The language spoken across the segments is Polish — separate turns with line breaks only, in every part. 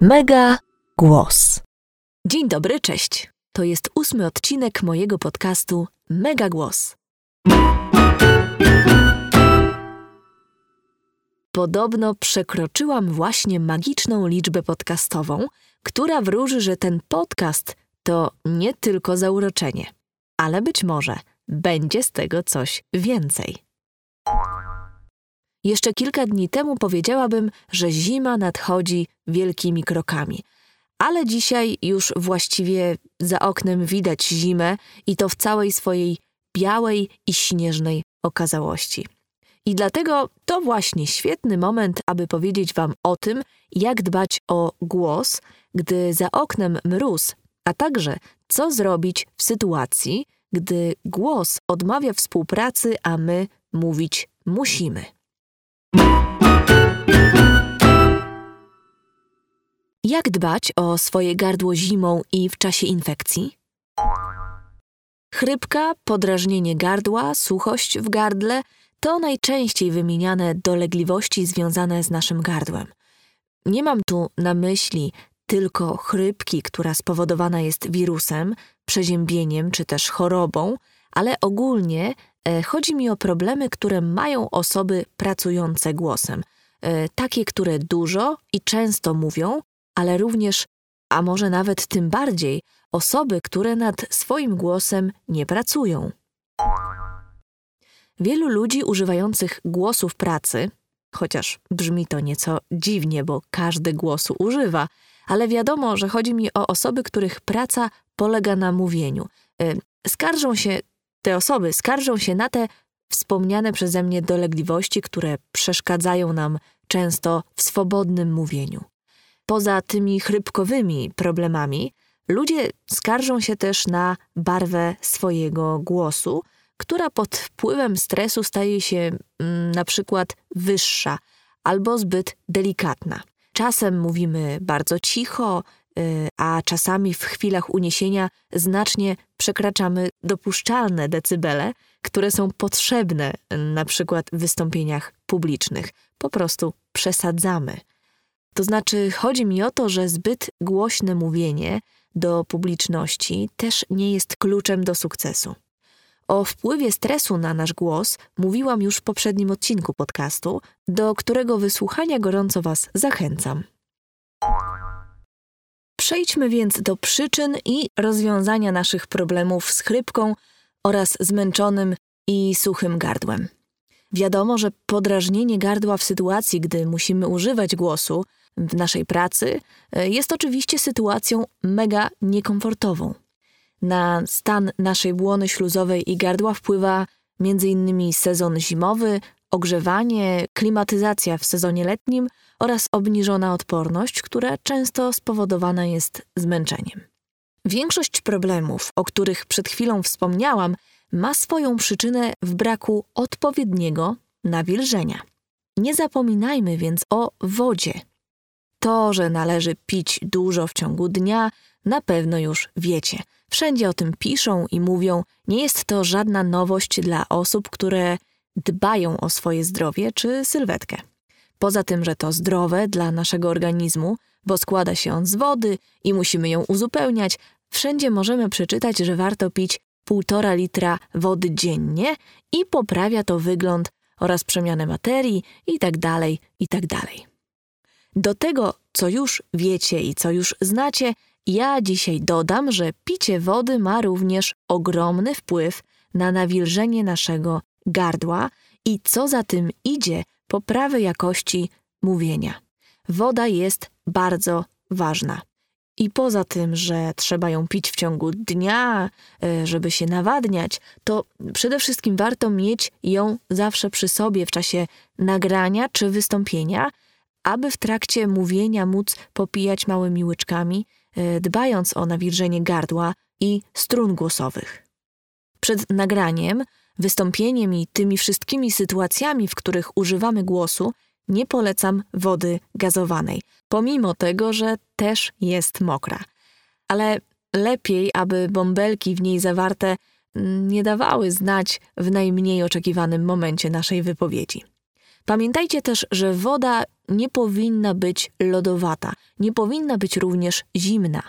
Mega Głos.
Dzień dobry, cześć. To jest ósmy odcinek mojego podcastu Mega Głos. Podobno przekroczyłam właśnie magiczną liczbę podcastową, która wróży, że ten podcast to nie tylko zauroczenie, ale być może będzie z tego coś więcej. Jeszcze kilka dni temu powiedziałabym, że zima nadchodzi wielkimi krokami. Ale dzisiaj już właściwie za oknem widać zimę i to w całej swojej białej i śnieżnej okazałości. I dlatego to właśnie świetny moment, aby powiedzieć Wam o tym, jak dbać o głos, gdy za oknem mróz, a także co zrobić w sytuacji, gdy głos odmawia współpracy, a my mówić musimy. Jak dbać o swoje gardło zimą i w czasie infekcji? Chrypka, podrażnienie gardła, suchość w gardle to najczęściej wymieniane dolegliwości związane z naszym gardłem. Nie mam tu na myśli tylko chrypki, która spowodowana jest wirusem, przeziębieniem czy też chorobą, ale ogólnie chodzi mi o problemy, które mają osoby pracujące głosem. E, takie, które dużo i często mówią, ale również, a może nawet tym bardziej, osoby, które nad swoim głosem nie pracują. Wielu ludzi używających głosu w pracy, chociaż brzmi to nieco dziwnie, bo każdy głosu używa, ale wiadomo, że chodzi mi o osoby, których praca polega na mówieniu. E, skarżą się, te osoby skarżą się na te wspomniane przeze mnie dolegliwości, które przeszkadzają nam często w swobodnym mówieniu. Poza tymi chrypkowymi problemami, ludzie skarżą się też na barwę swojego głosu, która pod wpływem stresu staje się mm, na przykład wyższa albo zbyt delikatna. Czasem mówimy bardzo cicho, a czasami w chwilach uniesienia znacznie przekraczamy dopuszczalne decybele, które są potrzebne na przykład w wystąpieniach publicznych. Po prostu przesadzamy. To znaczy, chodzi mi o to, że zbyt głośne mówienie do publiczności też nie jest kluczem do sukcesu. O wpływie stresu na nasz głos mówiłam już w poprzednim odcinku podcastu, do którego wysłuchania gorąco Was zachęcam. Przejdźmy więc do przyczyn i rozwiązania naszych problemów z chrypką oraz zmęczonym i suchym gardłem. Wiadomo, że podrażnienie gardła w sytuacji, gdy musimy używać głosu w naszej pracy, e, jest oczywiście sytuacją mega niekomfortową. Na stan naszej błony śluzowej i gardła wpływa m.in. sezon zimowy, ogrzewanie, klimatyzacja w sezonie letnim oraz obniżona odporność, która często spowodowana jest zmęczeniem. Większość problemów, o których przed chwilą wspomniałam, ma swoją przyczynę w braku odpowiedniego nawilżenia. Nie zapominajmy więc o wodzie. To, że należy pić dużo w ciągu dnia, na pewno już wiecie. Wszędzie o tym piszą i mówią, nie jest to żadna nowość dla osób, które dbają o swoje zdrowie czy sylwetkę. Poza tym, że to zdrowe dla naszego organizmu, bo składa się on z wody i musimy ją uzupełniać, wszędzie możemy przeczytać, że warto pić 1,5 litra wody dziennie i poprawia to wygląd oraz przemianę materii itd. Tak itd. Tak Do tego, co już wiecie i co już znacie, ja dzisiaj dodam, że picie wody ma również ogromny wpływ na nawilżenie naszego gardła i co za tym idzie, poprawę jakości mówienia. Woda jest bardzo ważna. I poza tym, że trzeba ją pić w ciągu dnia, e, żeby się nawadniać, to przede wszystkim warto mieć ją zawsze przy sobie w czasie nagrania czy wystąpienia, aby w trakcie mówienia móc popijać małymi łyczkami, e, dbając o nawilżenie gardła i strun głosowych. Przed nagraniem, wystąpieniem i tymi wszystkimi sytuacjami, w których używamy głosu, nie polecam wody gazowanej, pomimo tego, że też jest mokra. Ale lepiej, aby bąbelki w niej zawarte nie dawały znać w najmniej oczekiwanym momencie naszej wypowiedzi. Pamiętajcie też, że woda nie powinna być lodowata, nie powinna być również zimna.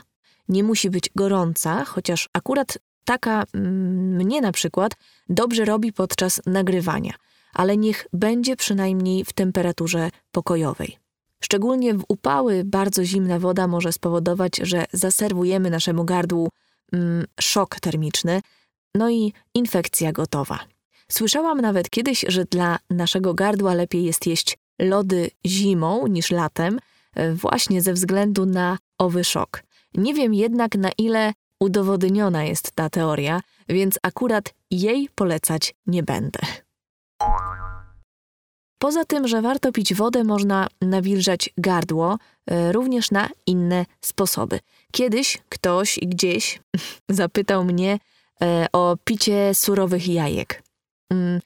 Nie musi być gorąca, chociaż akurat taka mm, mnie na przykład dobrze robi podczas nagrywania, ale niech będzie przynajmniej w temperaturze pokojowej. Szczególnie w upały bardzo zimna woda może spowodować, że zaserwujemy naszemu gardłu mm, szok termiczny, no i infekcja gotowa. Słyszałam nawet kiedyś, że dla naszego gardła lepiej jest jeść lody zimą niż latem, e, właśnie ze względu na owy szok. Nie wiem jednak, na ile udowodniona jest ta teoria, więc akurat jej polecać nie będę. Poza tym, że warto pić wodę, można nawilżać gardło e, również na inne sposoby. Kiedyś ktoś gdzieś zapytał mnie e, o picie surowych jajek. Mm,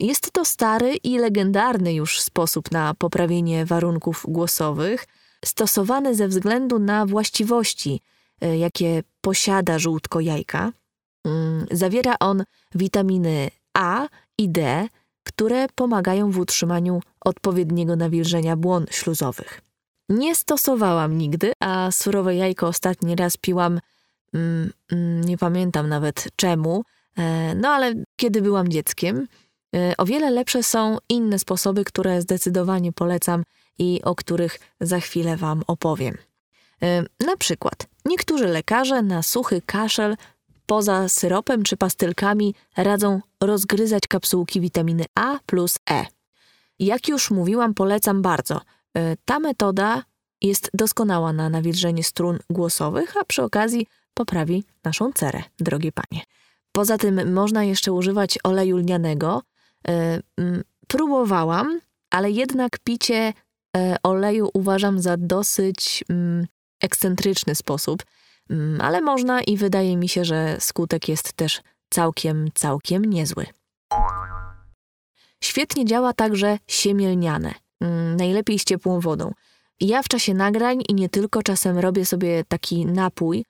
jest to stary i legendarny już sposób na poprawienie warunków głosowych, stosowany ze względu na właściwości, jakie posiada żółtko jajka. Mm, zawiera on witaminy A i D, które pomagają w utrzymaniu odpowiedniego nawilżenia błon śluzowych. Nie stosowałam nigdy, a surowe jajko ostatni raz piłam, mm, mm, nie pamiętam nawet czemu, e, no ale kiedy byłam dzieckiem. E, o wiele lepsze są inne sposoby, które zdecydowanie polecam i o których za chwilę Wam opowiem. E, na przykład, niektórzy lekarze na suchy kaszel poza syropem czy pastylkami radzą rozgryzać kapsułki witaminy A plus E. Jak już mówiłam, polecam bardzo. E, ta metoda jest doskonała na nawilżenie strun głosowych, a przy okazji poprawi naszą cerę, drogie panie. Poza tym można jeszcze używać oleju lnianego. E, próbowałam, ale jednak picie oleju uważam za dosyć ekscentryczny sposób. Mm, ale można i wydaje mi się, że skutek jest też całkiem, całkiem niezły. Świetnie działa także siemielniane, mm, najlepiej z ciepłą wodą. Ja w czasie nagrań i nie tylko czasem robię sobie taki napój.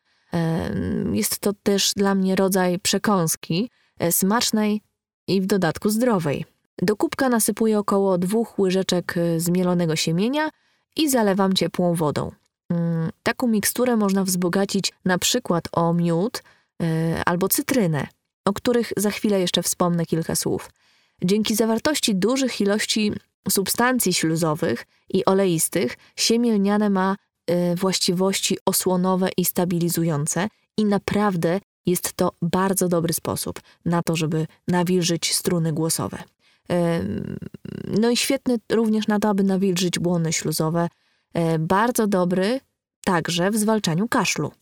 Jest to też dla mnie rodzaj przekąski, e, smacznej i w dodatku zdrowej. Do kubka nasypuję około dwóch łyżeczek e, zmielonego siemienia i zalewam ciepłą wodą. Mm, taką miksturę można wzbogacić na przykład o miód e, albo cytrynę, o których za chwilę jeszcze wspomnę kilka słów. Dzięki zawartości dużych ilości substancji śluzowych i oleistych, siemię lniane ma e, właściwości osłonowe i stabilizujące i naprawdę jest to bardzo dobry sposób na to, żeby nawilżyć struny głosowe. No i świetny również na to, aby nawilżyć błony śluzowe, E, bardzo dobry także w zwalczaniu kaszlu.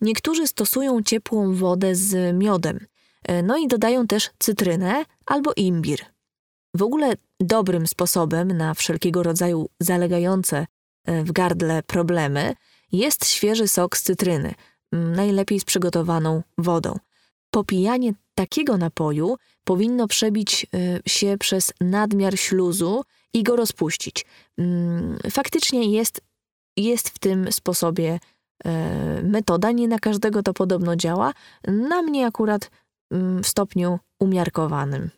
Niektórzy stosują ciepłą wodę z miodem, e, no i dodają też cytrynę albo imbir. W ogóle dobrym sposobem na wszelkiego rodzaju zalegające e, w gardle problemy jest świeży sok z cytryny, najlepiej z przygotowaną wodą. Popijanie takiego napoju powinno przebić się przez nadmiar śluzu i go rozpuścić. Mm, faktycznie jest, jest w tym sposobie e, metoda, nie na każdego to podobno działa, na mnie akurat mm, w stopniu umiarkowanym.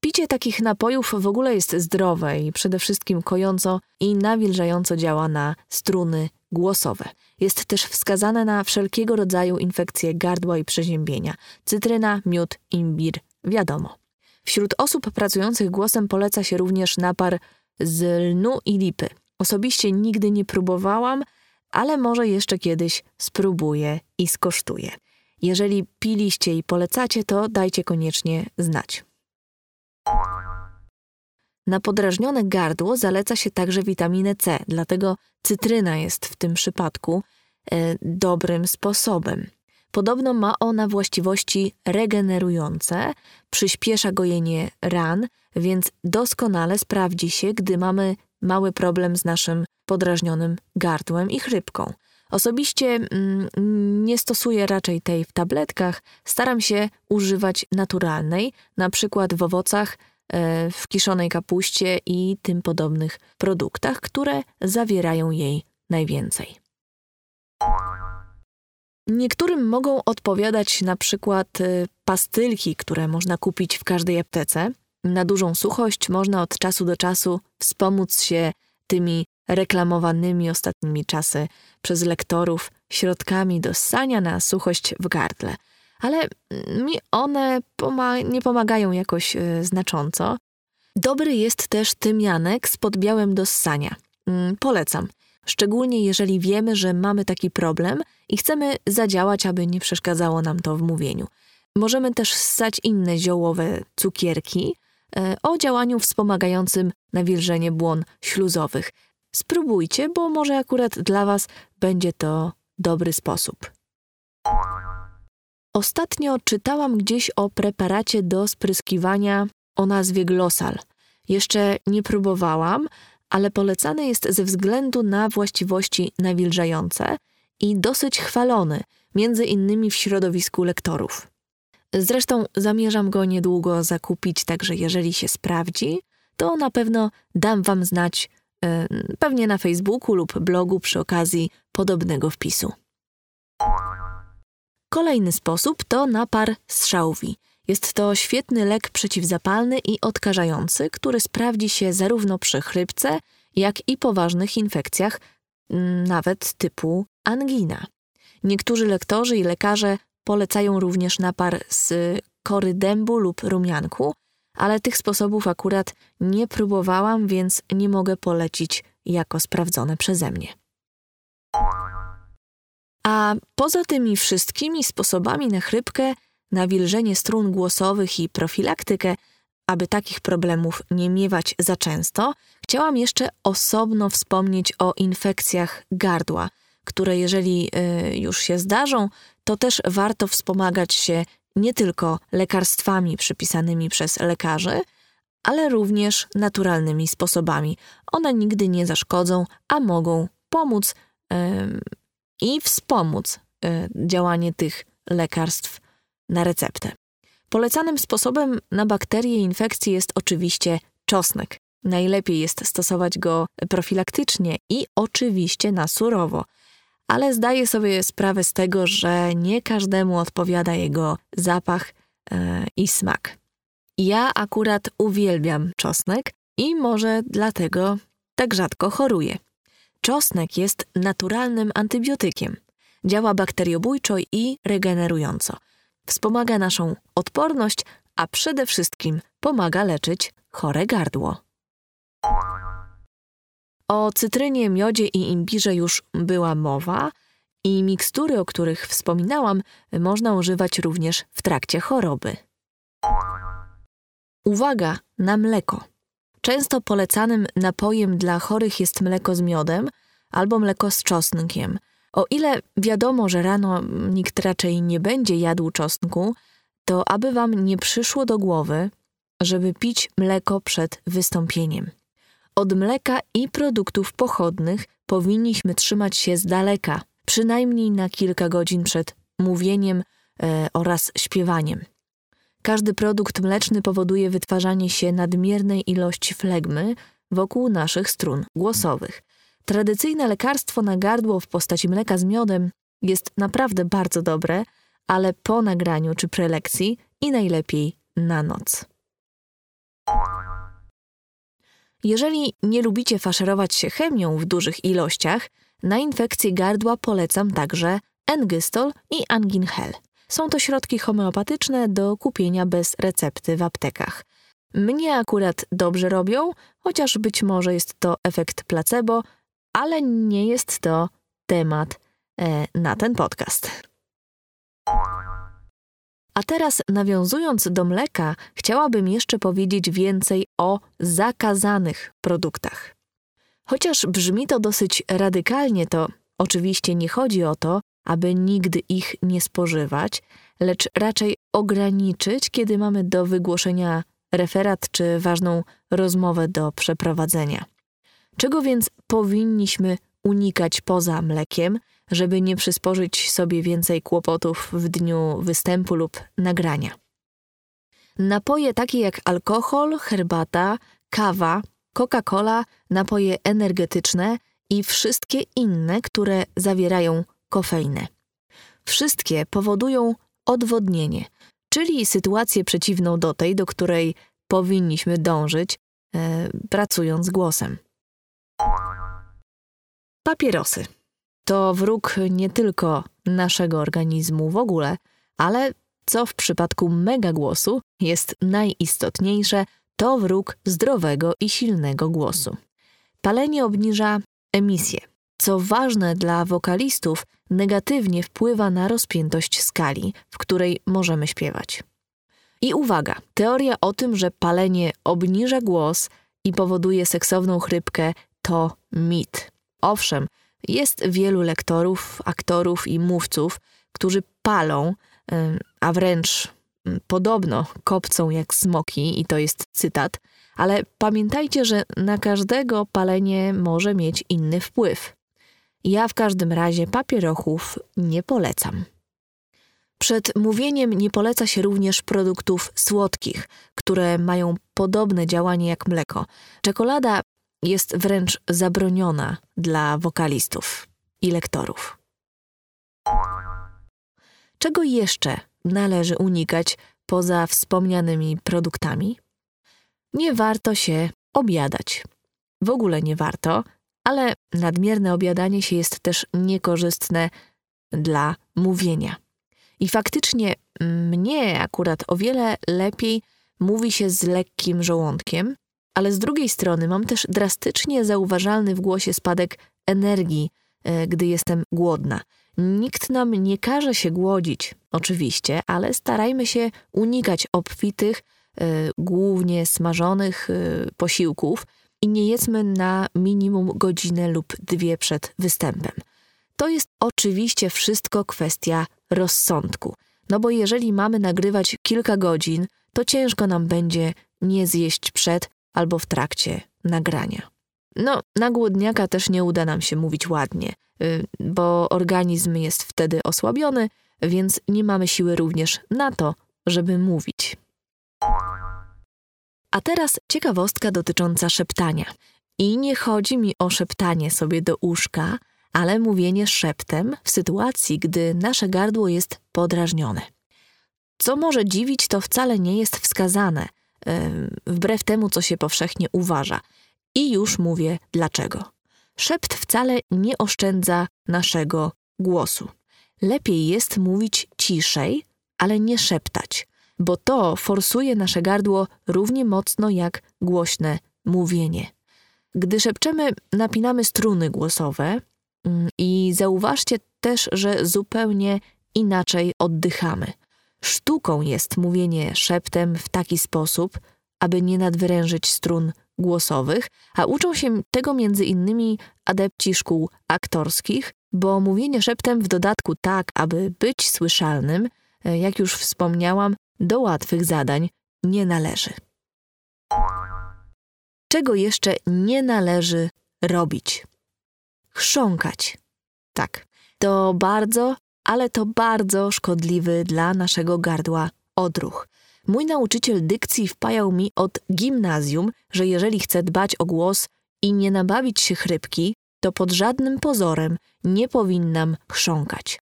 Picie takich napojów w ogóle jest zdrowe i przede wszystkim kojąco i nawilżająco działa na struny głosowe. Jest też wskazane na wszelkiego rodzaju infekcje gardła i przeziębienia. Cytryna, miód, imbir, wiadomo. Wśród osób pracujących głosem poleca się również napar z lnu i lipy. Osobiście nigdy nie próbowałam, ale może jeszcze kiedyś spróbuję i skosztuję. Jeżeli piliście i polecacie, to dajcie koniecznie znać. Na podrażnione gardło zaleca się także witaminę C, dlatego cytryna jest w tym przypadku e, dobrym sposobem. Podobno ma ona właściwości regenerujące, przyspiesza gojenie ran, więc doskonale sprawdzi się, gdy mamy mały problem z naszym podrażnionym gardłem i chrypką. Osobiście mm, nie stosuję raczej tej w tabletkach, staram się używać naturalnej, na przykład w owocach, e, w kiszonej kapuście i tym podobnych produktach, które zawierają jej najwięcej. Niektórym mogą odpowiadać na przykład y, pastylki, które można kupić w każdej aptece. Na dużą suchość można od czasu do czasu wspomóc się tymi reklamowanymi ostatnimi czasy przez lektorów środkami do ssania na suchość w gardle. Ale mi one nie pomagają jakoś y, znacząco. Dobry jest też tymianek z podbiałem do ssania. Mm, polecam. Szczególnie jeżeli wiemy, że mamy taki problem i chcemy zadziałać, aby nie przeszkadzało nam to w mówieniu. Możemy też ssać inne ziołowe cukierki e, o działaniu wspomagającym nawilżenie błon śluzowych. Spróbujcie, bo może akurat dla Was będzie to dobry sposób. Ostatnio czytałam gdzieś o preparacie do spryskiwania o nazwie Glossal. Jeszcze nie próbowałam, ale polecany jest ze względu na właściwości nawilżające i dosyć chwalony, między innymi w środowisku lektorów. Zresztą zamierzam go niedługo zakupić, także jeżeli się sprawdzi, to na pewno dam Wam znać, yy, pewnie na Facebooku lub blogu przy okazji podobnego wpisu. Kolejny sposób to napar z szałwi. Jest to świetny lek przeciwzapalny i odkażający, który sprawdzi się zarówno przy chrypce, jak i poważnych infekcjach, mm, nawet typu angina. Niektórzy lektorzy i lekarze polecają również napar z kory dębu lub rumianku, ale tych sposobów akurat nie próbowałam, więc nie mogę polecić jako sprawdzone przeze mnie. A poza tymi wszystkimi sposobami na chrypkę, nawilżenie strun głosowych i profilaktykę, aby takich problemów nie miewać za często, chciałam jeszcze osobno wspomnieć o infekcjach gardła, które jeżeli y, już się zdarzą, to też warto wspomagać się nie tylko lekarstwami przypisanymi przez lekarzy, ale również naturalnymi sposobami. One nigdy nie zaszkodzą, a mogą pomóc i wspomóc e, działanie tych lekarstw na receptę. Polecanym sposobem na bakterie i infekcje jest oczywiście czosnek. Najlepiej jest stosować go profilaktycznie i oczywiście na surowo, ale zdaję sobie sprawę z tego, że nie każdemu odpowiada jego zapach e, i smak. Ja akurat uwielbiam czosnek i może dlatego tak rzadko choruję. Czosnek jest naturalnym antybiotykiem. Działa bakteriobójczo i regenerująco. Wspomaga naszą odporność, a przede wszystkim pomaga leczyć chore gardło. O cytrynie, miodzie i imbirze już była mowa i mikstury, o których wspominałam, można używać również w trakcie choroby. Uwaga na mleko. Często polecanym napojem dla chorych jest mleko z miodem albo mleko z czosnkiem. O ile wiadomo, że rano nikt raczej nie będzie jadł czosnku, to aby wam nie przyszło do głowy, żeby pić mleko przed wystąpieniem. Od mleka i produktów pochodnych powinniśmy trzymać się z daleka, przynajmniej na kilka godzin przed mówieniem e, oraz śpiewaniem. Każdy produkt mleczny powoduje wytwarzanie się nadmiernej ilości flegmy wokół naszych strun głosowych. Tradycyjne lekarstwo na gardło w postaci mleka z miodem jest naprawdę bardzo dobre, ale po nagraniu czy prelekcji i najlepiej na noc. Jeżeli nie lubicie faszerować się chemią w dużych ilościach, na infekcję gardła polecam także Engystol i Angin-Hel. Są to środki homeopatyczne do kupienia bez recepty w aptekach. Mnie akurat dobrze robią, chociaż być może jest to efekt placebo, ale nie jest to temat e, na ten podcast. A teraz, nawiązując do mleka, chciałabym jeszcze powiedzieć więcej o zakazanych produktach. Chociaż brzmi to dosyć radykalnie, to oczywiście nie chodzi o to, aby nigdy ich nie spożywać, lecz raczej ograniczyć, kiedy mamy do wygłoszenia referat czy ważną rozmowę do przeprowadzenia. Czego więc powinniśmy unikać poza mlekiem, żeby nie przysporzyć sobie więcej kłopotów w dniu występu lub nagrania? Napoje takie jak alkohol, herbata, kawa, Coca-Cola, napoje energetyczne i wszystkie inne, które zawierają kofeinę. Wszystkie powodują odwodnienie, czyli sytuację przeciwną do tej, do której powinniśmy dążyć, e, pracując głosem. Papierosy to wróg nie tylko naszego organizmu w ogóle, ale co w przypadku megagłosu jest najistotniejsze, to wróg zdrowego i silnego głosu. Palenie obniża emisję. Co ważne dla wokalistów, negatywnie wpływa na rozpiętość skali, w której możemy śpiewać. I uwaga, teoria o tym, że palenie obniża głos i powoduje seksowną chrypkę, to mit. Owszem, jest wielu lektorów, aktorów i mówców, którzy palą, a wręcz podobno kopcą jak smoki, i to jest cytat, ale pamiętajcie, że na każdego palenie może mieć inny wpływ. Ja w każdym razie papierochów nie polecam. Przed mówieniem nie poleca się również produktów słodkich, które mają podobne działanie jak mleko. Czekolada jest wręcz zabroniona dla wokalistów i lektorów. Czego jeszcze należy unikać poza wspomnianymi produktami? Nie warto się objadać. W ogóle nie warto, ale nadmierne objadanie się jest też niekorzystne dla mówienia. I faktycznie mnie akurat o wiele lepiej mówi się z lekkim żołądkiem, ale z drugiej strony mam też drastycznie zauważalny w głosie spadek energii, e, gdy jestem głodna. Nikt nam nie każe się głodzić, oczywiście, ale starajmy się unikać obfitych, e, głównie smażonych e, posiłków i nie jedzmy na minimum godzinę lub dwie przed występem. To jest oczywiście wszystko kwestia rozsądku. No bo jeżeli mamy nagrywać kilka godzin, to ciężko nam będzie nie zjeść przed albo w trakcie nagrania. No, na głodniaka też nie uda nam się mówić ładnie, y, bo organizm jest wtedy osłabiony, więc nie mamy siły również na to, żeby mówić. A teraz ciekawostka dotycząca szeptania. I nie chodzi mi o szeptanie sobie do uszka, ale mówienie szeptem w sytuacji, gdy nasze gardło jest podrażnione. Co może dziwić, to wcale nie jest wskazane, wbrew temu, co się powszechnie uważa. I już mówię dlaczego. Szept wcale nie oszczędza naszego głosu. Lepiej jest mówić ciszej, ale nie szeptać, bo to forsuje nasze gardło równie mocno jak głośne mówienie. Gdy szepczemy, napinamy struny głosowe mm, i zauważcie też, że zupełnie inaczej oddychamy. Sztuką jest mówienie szeptem w taki sposób, aby nie nadwyrężyć strun głosowych, a uczą się tego między innymi adepci szkół aktorskich, bo mówienie szeptem w dodatku tak, aby być słyszalnym, e, jak już wspomniałam, do łatwych zadań nie należy. Czego jeszcze nie należy robić? Chrząkać. Tak, to bardzo, ale to bardzo szkodliwy dla naszego gardła odruch. Mój nauczyciel dykcji wpajał mi od gimnazjum, że jeżeli chcę dbać o głos i nie nabawić się chrypki, to pod żadnym pozorem nie powinnam chrząkać.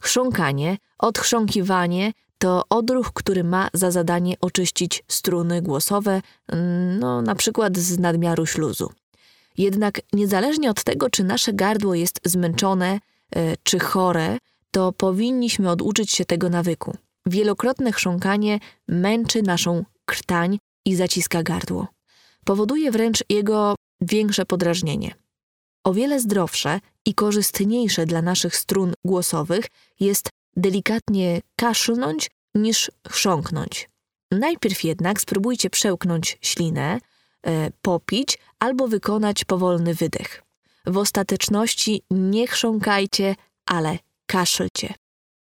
Chrząkanie, odchrząkiwanie to odruch, który ma za zadanie oczyścić struny głosowe, no na przykład z nadmiaru śluzu. Jednak niezależnie od tego, czy nasze gardło jest zmęczone e, czy chore, to powinniśmy oduczyć się tego nawyku. Wielokrotne chrząkanie męczy naszą krtań i zaciska gardło. Powoduje wręcz jego większe podrażnienie. O wiele zdrowsze i korzystniejsze dla naszych strun głosowych jest delikatnie kaszlnąć niż chrząknąć. Najpierw jednak spróbujcie przełknąć ślinę, e, popić albo wykonać powolny wydech. W ostateczności nie chrząkajcie, ale kaszlcie.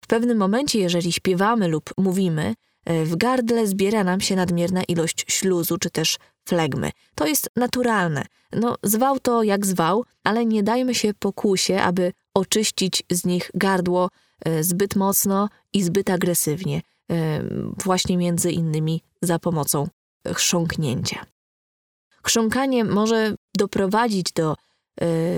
W pewnym momencie, jeżeli śpiewamy lub mówimy, e, w gardle zbiera nam się nadmierna ilość śluzu czy też flegmy. To jest naturalne. No, zwał to jak zwał, ale nie dajmy się pokusie, aby oczyścić z nich gardło e, zbyt mocno i zbyt agresywnie, e, właśnie między innymi za pomocą chrząknięcia. Chrząkanie może doprowadzić do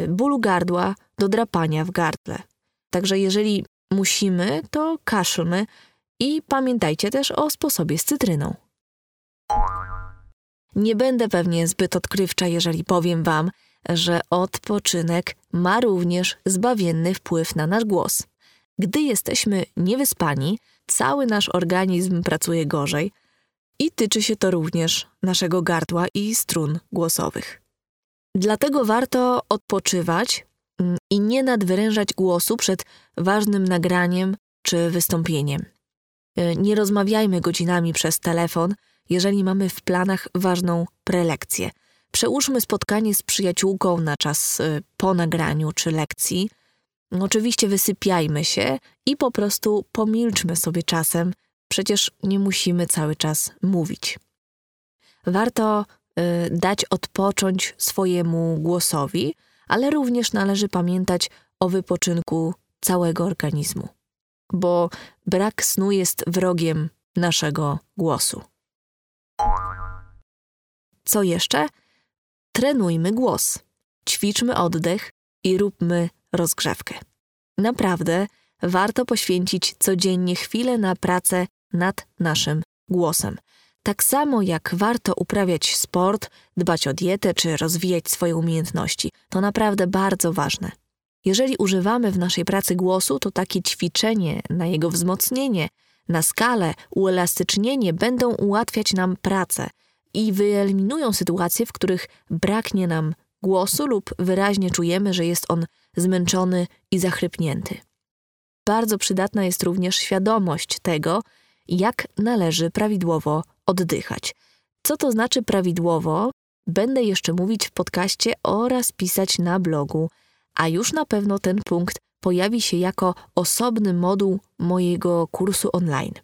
bólu gardła, do drapania w gardle. Także jeżeli musimy, to kaszlmy i pamiętajcie też o sposobie z cytryną. Nie będę pewnie zbyt odkrywcza, jeżeli powiem Wam, że odpoczynek ma również zbawienny wpływ na nasz głos. Gdy jesteśmy niewyspani, cały nasz organizm pracuje gorzej i tyczy się to również naszego gardła i strun głosowych. Dlatego warto odpoczywać i nie nadwyrężać głosu przed ważnym nagraniem czy wystąpieniem. E, nie rozmawiajmy godzinami przez telefon, jeżeli mamy w planach ważną prelekcję. Przełóżmy spotkanie z przyjaciółką na czas e, po nagraniu czy lekcji. Oczywiście wysypiajmy się i po prostu pomilczmy sobie czasem, przecież nie musimy cały czas mówić. Warto y, dać odpocząć swojemu głosowi, ale również należy pamiętać o wypoczynku całego organizmu, bo brak snu jest wrogiem naszego głosu. Co jeszcze? Trenujmy głos, ćwiczmy oddech i róbmy rozgrzewkę. Naprawdę warto poświęcić codziennie chwilę na pracę nad naszym głosem. Tak samo jak warto uprawiać sport, dbać o dietę czy rozwijać swoje umiejętności. To naprawdę bardzo ważne. Jeżeli używamy w naszej pracy głosu, to takie ćwiczenie na jego wzmocnienie, na skalę, uelastycznienie będą ułatwiać nam pracę i wyeliminują sytuacje, w których braknie nam głosu lub wyraźnie czujemy, że jest on zmęczony i zachrypnięty. Bardzo przydatna jest również świadomość tego, jak należy prawidłowo oddychać. Co to znaczy prawidłowo? Będę jeszcze mówić w podcaście oraz pisać na blogu, a już na pewno ten punkt pojawi się jako osobny moduł mojego kursu online.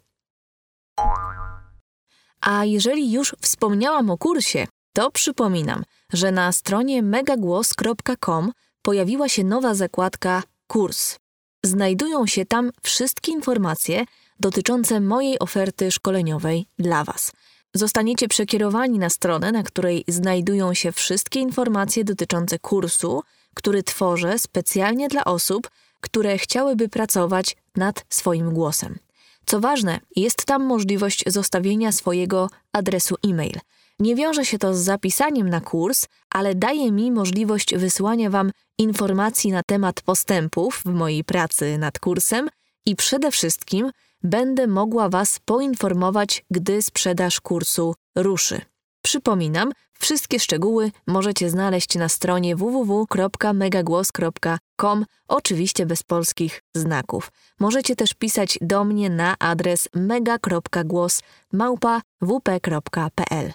A jeżeli już wspomniałam o kursie, to przypominam, że na stronie megagłos.com pojawiła się nowa zakładka Kurs. Znajdują się tam wszystkie informacje dotyczące mojej oferty szkoleniowej dla Was. Zostaniecie przekierowani na stronę, na której znajdują się wszystkie informacje dotyczące kursu, który tworzę specjalnie dla osób, które chciałyby pracować nad swoim głosem. Co ważne, jest tam możliwość zostawienia swojego adresu e-mail. Nie wiąże się to z zapisaniem na kurs, ale daje mi możliwość wysłania Wam informacji na temat postępów w mojej pracy nad kursem i przede wszystkim będę mogła Was poinformować, gdy sprzedaż kursu ruszy. Przypominam, wszystkie szczegóły możecie znaleźć na stronie www.megagłos.com, oczywiście bez polskich znaków. Możecie też pisać do mnie na adres mega.głos@wp.pl.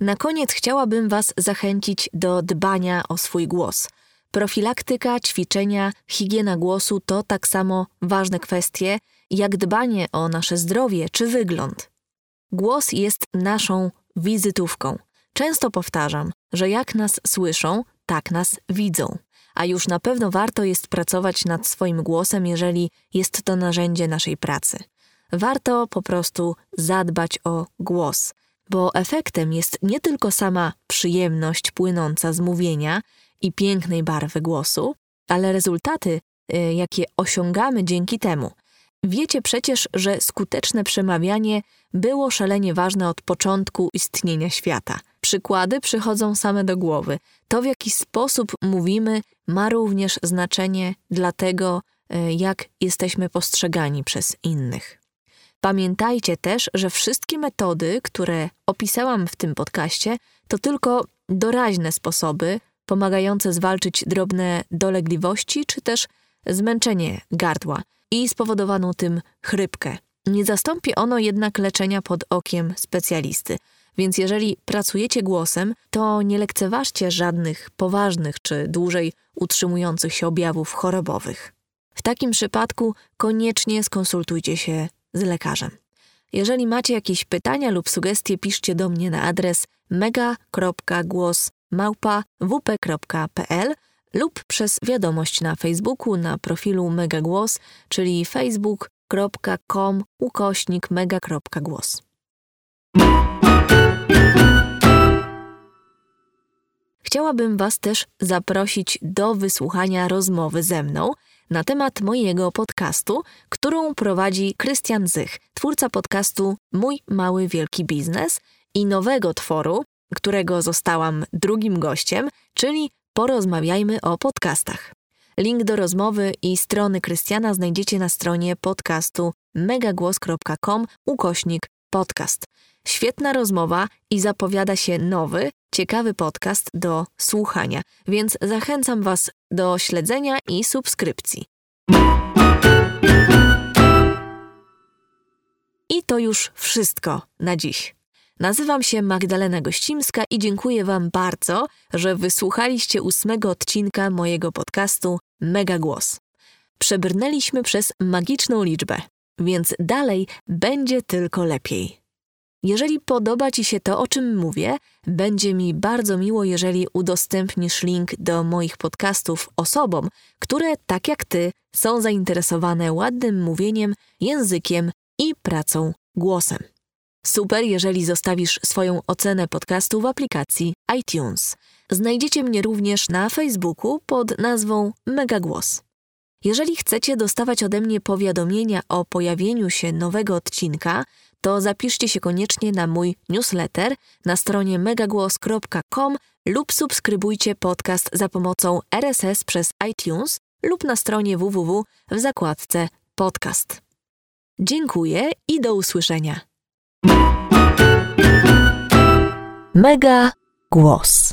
Na koniec chciałabym Was zachęcić do dbania o swój głos. Profilaktyka, ćwiczenia, higiena głosu to tak samo ważne kwestie jak dbanie o nasze zdrowie czy wygląd. Głos jest naszą wizytówką. Często powtarzam, że jak nas słyszą, tak nas widzą. A już na pewno warto jest pracować nad swoim głosem, jeżeli jest to narzędzie naszej pracy. Warto po prostu zadbać o głos, bo efektem jest nie tylko sama przyjemność płynąca z mówienia i pięknej barwy głosu, ale rezultaty, y, jakie osiągamy dzięki temu. Wiecie przecież, że skuteczne przemawianie było szalenie ważne od początku istnienia świata. Przykłady przychodzą same do głowy. To, w jaki sposób mówimy, ma również znaczenie dla tego, y, jak jesteśmy postrzegani przez innych. Pamiętajcie też, że wszystkie metody, które opisałam w tym podcaście, to tylko doraźne sposoby pomagające zwalczyć drobne dolegliwości czy też zmęczenie gardła i spowodowaną tym chrypkę. Nie zastąpi ono jednak leczenia pod okiem specjalisty. Więc jeżeli pracujecie głosem, to nie lekceważcie żadnych poważnych czy dłużej utrzymujących się objawów chorobowych. W takim przypadku koniecznie skonsultujcie się z lekarzem. Jeżeli macie jakieś pytania lub sugestie, piszcie do mnie na adres mega.głos.wp.pl lub przez wiadomość na Facebooku na profilu Megagłos, czyli facebook.com ukośnik mega.głos. chciałabym Was też zaprosić do wysłuchania rozmowy ze mną na temat mojego podcastu, którą prowadzi Krystian Zych, twórca podcastu Mój Mały Wielki Biznes i nowego tworu, którego zostałam drugim gościem, czyli Porozmawiajmy o podcastach. Link do rozmowy i strony Krystiana znajdziecie na stronie podcastu megagłos.com ukośnik podcast. Świetna rozmowa i zapowiada się nowy, ciekawy podcast do słuchania, więc zachęcam Was do śledzenia i subskrypcji. I to już wszystko na dziś. Nazywam się Magdalena Gościmska i dziękuję Wam bardzo, że wysłuchaliście ósmego odcinka mojego podcastu Mega Głos. Przebrnęliśmy przez magiczną liczbę, więc dalej będzie tylko lepiej. Jeżeli podoba Ci się to, o czym mówię, będzie mi bardzo miło, jeżeli udostępnisz link do moich podcastów osobom, które, tak jak Ty, są zainteresowane ładnym mówieniem, językiem i pracą głosem. Super, jeżeli zostawisz swoją ocenę podcastu w aplikacji iTunes. Znajdziecie mnie również na Facebooku pod nazwą Megagłos. Jeżeli chcecie dostawać ode mnie powiadomienia o pojawieniu się nowego odcinka, to zapiszcie się koniecznie na mój newsletter na stronie megagłos.com lub subskrybujcie podcast za pomocą RSS przez iTunes lub na stronie www w zakładce podcast. Dziękuję i do usłyszenia.
Mega Głos.